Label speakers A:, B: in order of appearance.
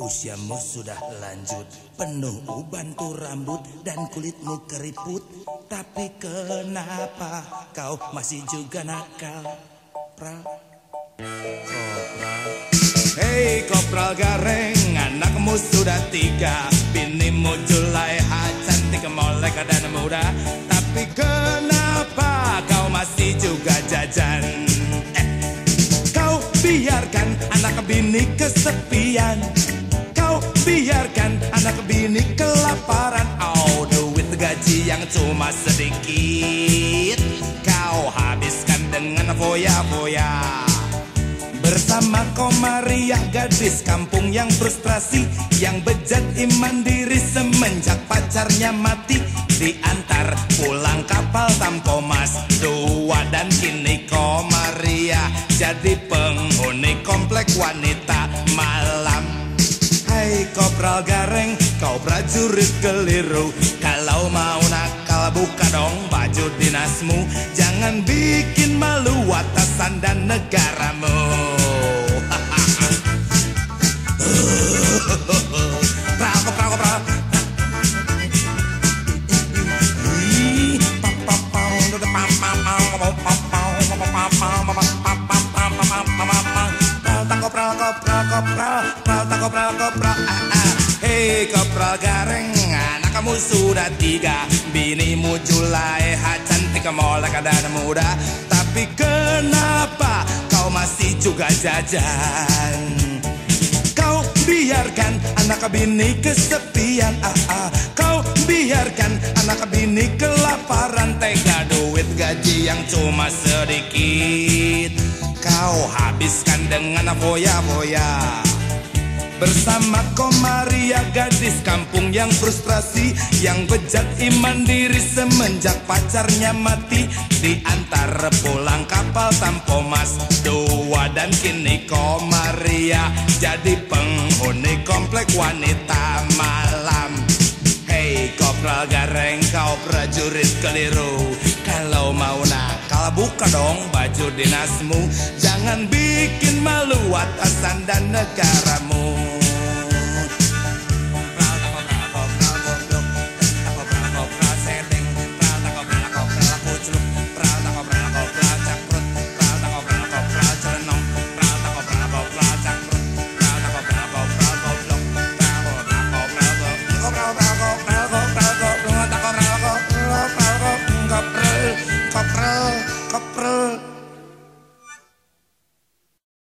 A: Usiamu sudah lanjut. Penuh uban tuh rambut Dan kulitmu keriput. Tapi kenapa Kau masih juga nakal? Pral Kopral Hei kopral gareng Anakmu sudah tiga. Binimu julaiha Cantik molek dan muda. Tapi kenapa Kau masih juga jajan bini kesepian. Kau biarkan anak bini kelaparan. Oh duit gaji yang cuma sedikit. Kau habiskan dengan foya-foya. Bersama Komariah gadis kampung yang frustrasi. Yang bejat iman diri semenjak pacarnya mati. Diantar pulang kapal tanpa mas Dua dan kini Komariah Jadi penghuni komplek wanita Gareng, kau prajurit keliru. Kalau mau nakal buka dong baju dinasmu. Jangan bikin malu atasan dan negaramu hei kopral gareng anak kamu sudah tiga. Binimu julaiha cantik molek dan muda. Tapi kenapa kau masih juga jajan? Kau biarkan anak bini kesepian ah, ah. Kau biarkan anak bini kelaparan Tega duit gaji yang cuma sedikit. Kau habiskan dengan foya-foya Bersama Komaria gadis kampung yang frustrasi Yang bejat iman diri semenjak pacarnya mati. Diantar pulang kapal tanpa mas Dua dan kini Komaria Jadi penghuni komplek wanita malam. Hei kopral gareng kau prajurit keliru. Kalau mau nakal buka dong baju dinasmu. Jangan bikin malu atasan dan negaramu keprel